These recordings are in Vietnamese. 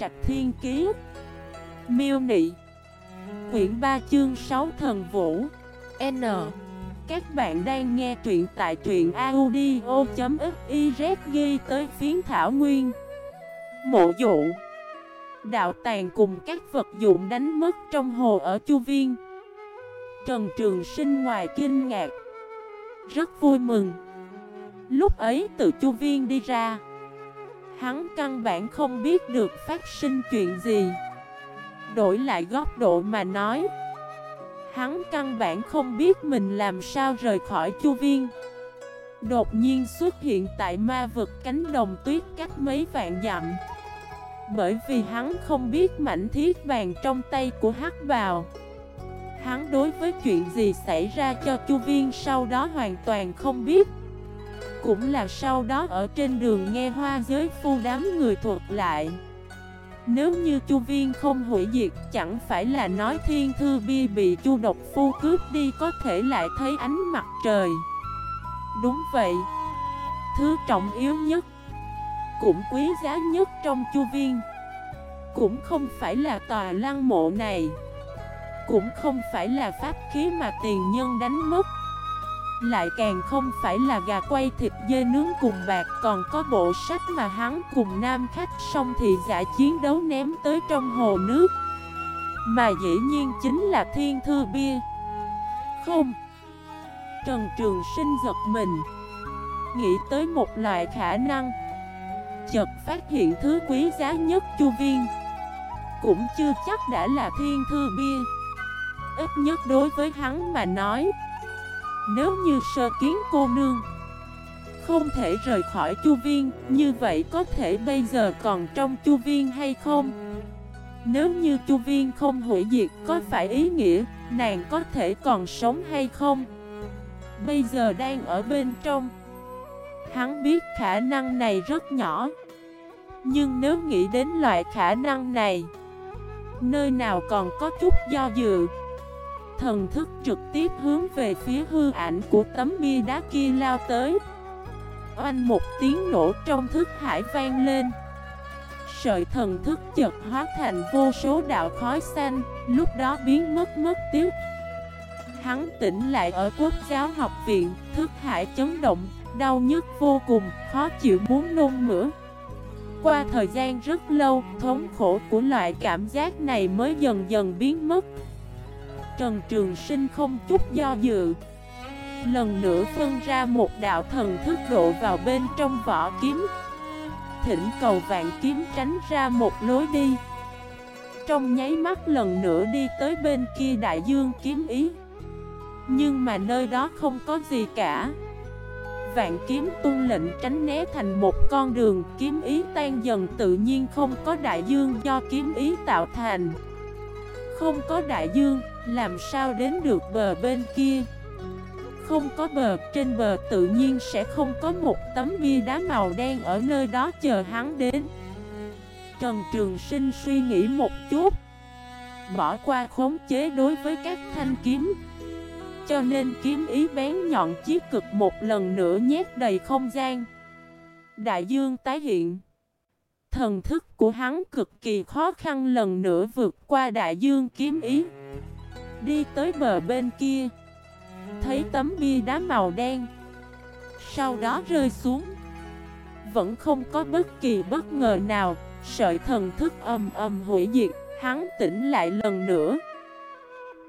Trạch Thiên Kiế Miêu Nị. Quyển 3 chương 6 Thần Vũ. N. Các bạn đang nghe truyện tại truyện audio.xyz ghi tới phiến thảo nguyên. Mộ dụ. Đạo tàng cùng các vật dụng đánh mất trong hồ ở Chu Viên. Trần Trường Sinh ngoài kinh ngạc. Rất vui mừng. Lúc ấy từ Chu Viên đi ra Hắn căn bản không biết được phát sinh chuyện gì. Đổi lại góc độ mà nói, Hắn căn bản không biết mình làm sao rời khỏi chu viên. Đột nhiên xuất hiện tại ma vực cánh đồng tuyết cách mấy vạn dặm. Bởi vì hắn không biết mảnh thiết vàng trong tay của hắc bào. Hắn đối với chuyện gì xảy ra cho chu viên sau đó hoàn toàn không biết cũng là sau đó ở trên đường nghe hoa giới phu đám người thuật lại. Nếu như chu viên không hủy diệt, chẳng phải là nói thiên thư bia bị chu độc phu cướp đi có thể lại thấy ánh mặt trời. Đúng vậy. Thứ trọng yếu nhất, Cũng quý giá nhất trong chu viên, Cũng không phải là tòa lăng mộ này, Cũng không phải là pháp khí mà tiền nhân đánh mất lại càng không phải là gà quay thịt dê nướng cùng bạc, Còn có bộ sách mà hắn cùng nam khách xong thì giả chiến đấu ném tới trong hồ nước. Mà dĩ nhiên chính là thiên thư bia. Không. Trần Trường Sinh giật mình. Nghĩ tới một loại khả năng. Chợt phát hiện thứ quý giá nhất chu viên. Cũng chưa chắc đã là thiên thư bia. Ít nhất đối với hắn mà nói nếu như sơ kiến cô nương Không thể rời khỏi chu viên, Như vậy có thể bây giờ còn trong chu viên hay không? Nếu như chu viên không hủy diệt, Có phải ý nghĩa nàng có thể còn sống hay không? Bây giờ đang ở bên trong Hắn biết khả năng này rất nhỏ Nhưng nếu nghĩ đến loại khả năng này, Nơi nào còn có chút do dự Thần thức trực tiếp hướng về phía hư ảnh của tấm bia đá kia lao tới. Oanh một tiếng nổ trong thức hải vang lên. Sợi thần thức chật hóa thành vô số đạo khói xanh, Lúc đó biến mất mất tiếc Hắn tỉnh lại ở quốc giáo học viện, Thức hải chấn động, Đau nhức vô cùng, Khó chịu muốn nôn mửa. Qua thời gian rất lâu, Thống khổ của loại cảm giác này mới dần dần biến mất. Trần Trường Sinh không chút do dự. Lần nữa phân ra một đạo thần thức độ vào bên trong vỏ kiếm. Thỉnh cầu vạn kiếm tránh ra một lối đi. Trong nháy mắt lần nữa đi tới bên kia đại dương kiếm ý. Nhưng mà nơi đó không có gì cả. Vạn kiếm tuân lệnh tránh né thành một con đường Kiếm ý tan dần tự nhiên không có đại dương do kiếm ý tạo thành. Không có đại dương làm sao đến được bờ bên kia? Không có bờ, trên bờ tự nhiên sẽ không có một tấm bia đá màu đen ở nơi đó chờ hắn đến. Trần Trường Sinh suy nghĩ một chút Bỏ qua khống chế đối với các thanh kiếm. Cho nên kiếm ý bén nhọn chiếc cực một lần nữa nhét đầy không gian. Đại dương tái hiện. Thần thức của hắn cực kỳ khó khăn lần nữa vượt qua đại dương kiếm ý. Đi tới bờ bên kia. Thấy tấm bia đá màu đen. Sau đó rơi xuống. Vẫn không có bất kỳ bất ngờ nào. Sợi thần thức âm âm hủy diệt. Hắn tỉnh lại lần nữa.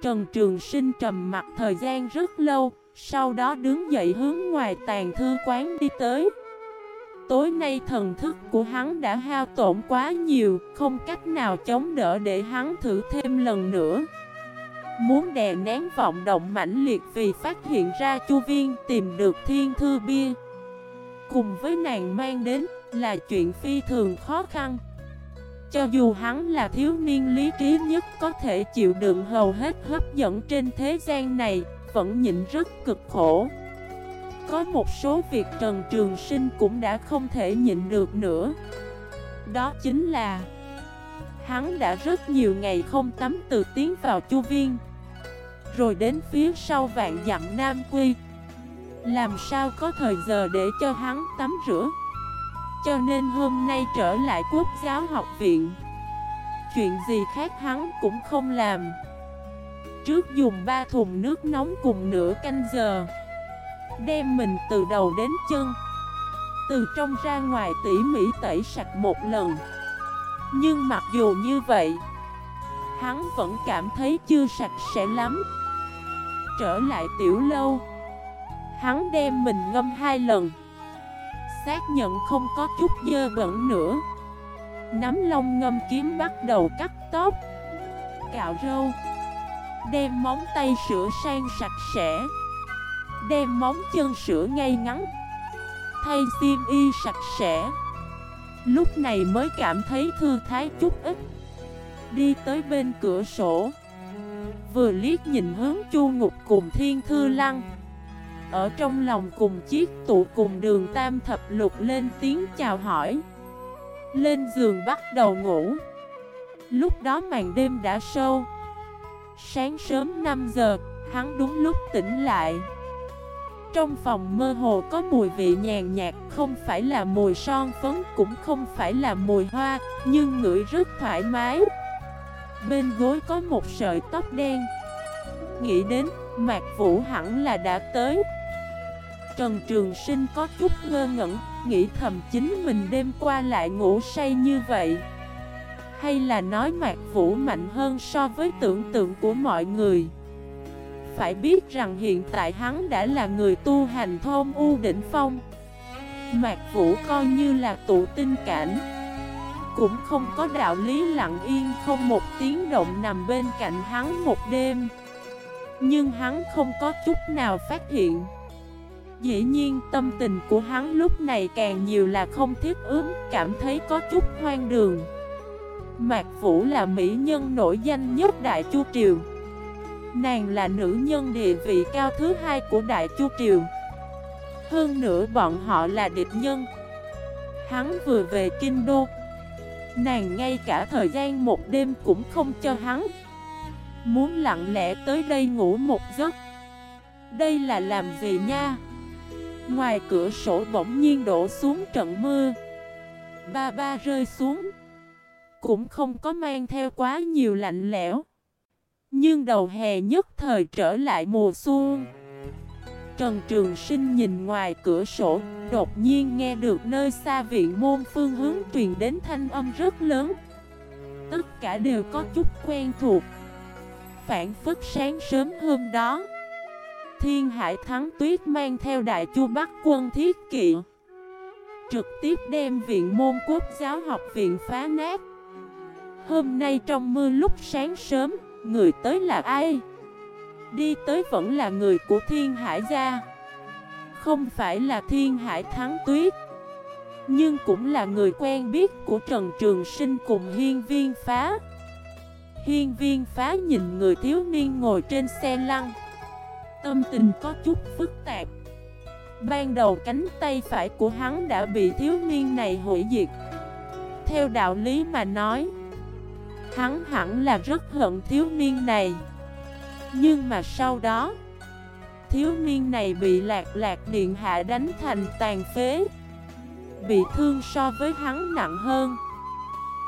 Trần Trường Sinh trầm mặt thời gian rất lâu. Sau đó đứng dậy hướng ngoài tàn thư quán đi tới. Tối nay thần thức của hắn đã hao tổn quá nhiều. Không cách nào chống đỡ để hắn thử thêm lần nữa. Muốn đè nén vọng động mãnh liệt vì phát hiện ra chu viên tìm được thiên thư bia. Cùng với nàng mang đến là chuyện phi thường khó khăn. Cho dù hắn là thiếu niên lý trí nhất có thể chịu đựng hầu hết hấp dẫn trên thế gian này, Vẫn nhịn rất cực khổ. Có một số việc Trần Trường Sinh cũng đã không thể nhịn được nữa. Đó chính là, Hắn đã rất nhiều ngày không tắm từ tiến vào chu viên rồi đến phía sau vạn dặm Nam Quy. Làm sao có thời giờ để cho hắn tắm rửa? Cho nên hôm nay trở lại quốc giáo học viện. Chuyện gì khác hắn cũng không làm. Trước dùng ba thùng nước nóng cùng nửa canh giờ, Đem mình từ đầu đến chân, Từ trong ra ngoài tỉ mỉ tẩy sạch một lần. Nhưng mặc dù như vậy, Hắn vẫn cảm thấy chưa sạch sẽ lắm. Trở lại tiểu lâu. Hắn đem mình ngâm hai lần. Xác nhận không có chút dơ bẩn nữa. Nắm lông ngâm kiếm bắt đầu cắt tóc. Cạo râu. Đem móng tay sửa sang sạch sẽ. Đem móng chân sửa ngay ngắn. Thay xiêm y sạch sẽ. Lúc này mới cảm thấy thư thái chút ít. Đi tới bên cửa sổ. Vừa liếc nhìn hướng chu ngục cùng thiên thư lăng. Ở trong lòng cùng chiếc tụ cùng đường tam thập lục lên tiếng chào hỏi. Lên giường bắt đầu ngủ. Lúc đó màn đêm đã sâu. Sáng sớm 5 giờ, hắn đúng lúc tỉnh lại. Trong phòng mơ hồ có mùi vị nhàn nhạt Không phải là mùi son phấn Cũng không phải là mùi hoa Nhưng ngửi rất thoải mái. Bên gối có một sợi tóc đen. Nghĩ đến, Mạc Vũ hẳn là đã tới. Trần Trường Sinh có chút ngơ ngẩn Nghĩ thầm chính mình đêm qua lại ngủ say như vậy. Hay là nói Mạc Vũ mạnh hơn so với tưởng tượng của mọi người? Phải biết rằng hiện tại hắn đã là người tu hành thôn U Đỉnh Phong. Mạc Vũ coi như là tụ tinh cảnh. Cũng không có đạo lý lặng yên không một tiếng động nằm bên cạnh hắn một đêm. Nhưng hắn không có chút nào phát hiện. Dĩ nhiên tâm tình của hắn lúc này càng nhiều là không thiết ứng, Cảm thấy có chút hoang đường. Mạc Vũ là mỹ nhân nổi danh nhất Đại Chu Triều. Nàng là nữ nhân địa vị cao thứ hai của Đại Chu Triều. Hơn nữa bọn họ là địch nhân. Hắn vừa về Kinh Đô Nàng ngay cả thời gian một đêm cũng không cho hắn. Muốn lặng lẽ tới đây ngủ một giấc. Đây là làm gì nha? Ngoài cửa sổ bỗng nhiên đổ xuống trận mưa. Ba ba rơi xuống. Cũng không có mang theo quá nhiều lạnh lẽo. Nhưng đầu hè nhất thời trở lại mùa xuân. Trần Trường Sinh nhìn ngoài cửa sổ, đột nhiên nghe được nơi xa viện môn phương hướng truyền đến thanh âm rất lớn. Tất cả đều có chút quen thuộc. Phản phức sáng sớm hôm đó, Thiên Hải Thắng Tuyết mang theo Đại Chu Bắc quân thiết kỵ. Trực tiếp đem viện môn quốc giáo học viện phá nát. Hôm nay trong mưa lúc sáng sớm, người tới là ai? Đi tới vẫn là người của Thiên Hải gia. Không phải là Thiên Hải Thắng Tuyết, Nhưng cũng là người quen biết của Trần Trường Sinh cùng Hiên Viên Phá. Hiên Viên Phá nhìn người thiếu niên ngồi trên xe lăn. Tâm tình có chút phức tạp. Ban đầu cánh tay phải của hắn đã bị thiếu niên này hủy diệt. Theo đạo lý mà nói, Hắn hẳn là rất hận thiếu niên này. Nhưng mà sau đó, Thiếu niên này bị lạc lạc điện hạ đánh thành tàn phế, Bị thương so với hắn nặng hơn.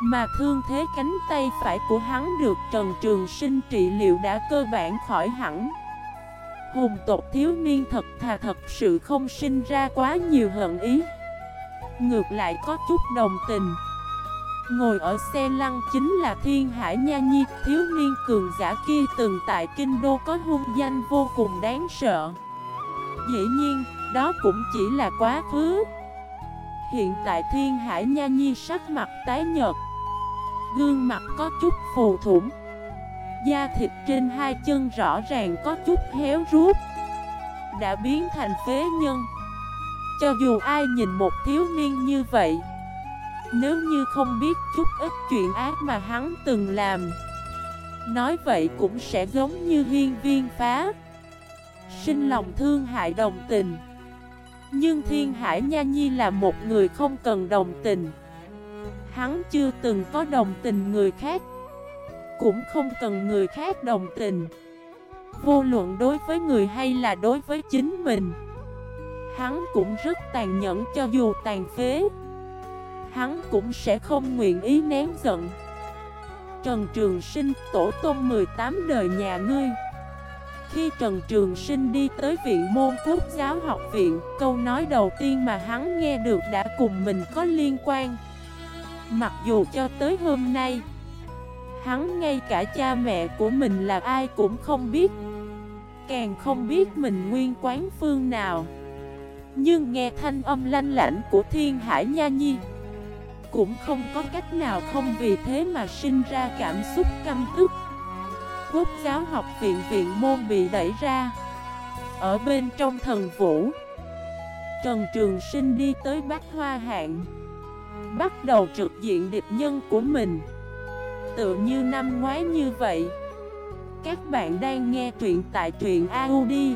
Mà thương thế cánh tay phải của hắn được Trần Trường Sinh trị liệu đã cơ bản khỏi hẳn. Hùng tộc thiếu niên thật thà thật sự không sinh ra quá nhiều hận ý. Ngược lại có chút đồng tình. Ngồi ở xe lăn chính là Thiên Hải Nha Nhi Thiếu niên cường giả kia từng tại Kinh Đô có hung danh vô cùng đáng sợ. Dĩ nhiên, đó cũng chỉ là quá khứ. Hiện tại Thiên Hải Nha Nhi sắc mặt tái nhợt Gương mặt có chút phù thủng Da thịt trên hai chân rõ ràng có chút héo rút Đã biến thành phế nhân. Cho dù ai nhìn một thiếu niên như vậy nếu như không biết chút ít chuyện ác mà hắn từng làm, Nói vậy cũng sẽ giống như hiên viên phá. Sinh lòng thương hại đồng tình. Nhưng Thiên Hải Nha Nhi là một người không cần đồng tình. Hắn chưa từng có đồng tình người khác, Cũng không cần người khác đồng tình. Vô luận đối với người hay là đối với chính mình, Hắn cũng rất tàn nhẫn cho dù tàn phế hắn cũng sẽ không nguyện ý nén giận. Trần Trường Sinh, tổ tôn 18 đời nhà ngươi. Khi Trần Trường Sinh đi tới viện môn quốc giáo học viện Câu nói đầu tiên mà hắn nghe được đã cùng mình có liên quan. Mặc dù cho tới hôm nay Hắn ngay cả cha mẹ của mình là ai cũng không biết. Càng không biết mình nguyên quán phương nào. Nhưng nghe thanh âm lanh lảnh của thiên hải nha nhi cũng không có cách nào không vì thế mà sinh ra cảm xúc căm tức. Quốc giáo học viện viện môn bị đẩy ra. Ở bên trong thần vũ, Trần Trường Sinh đi tới Bắc Hoa Hạng, Bắt đầu trực diện địch nhân của mình. Tựa như năm ngoái như vậy, Các bạn đang nghe truyện tại truyện audio.fif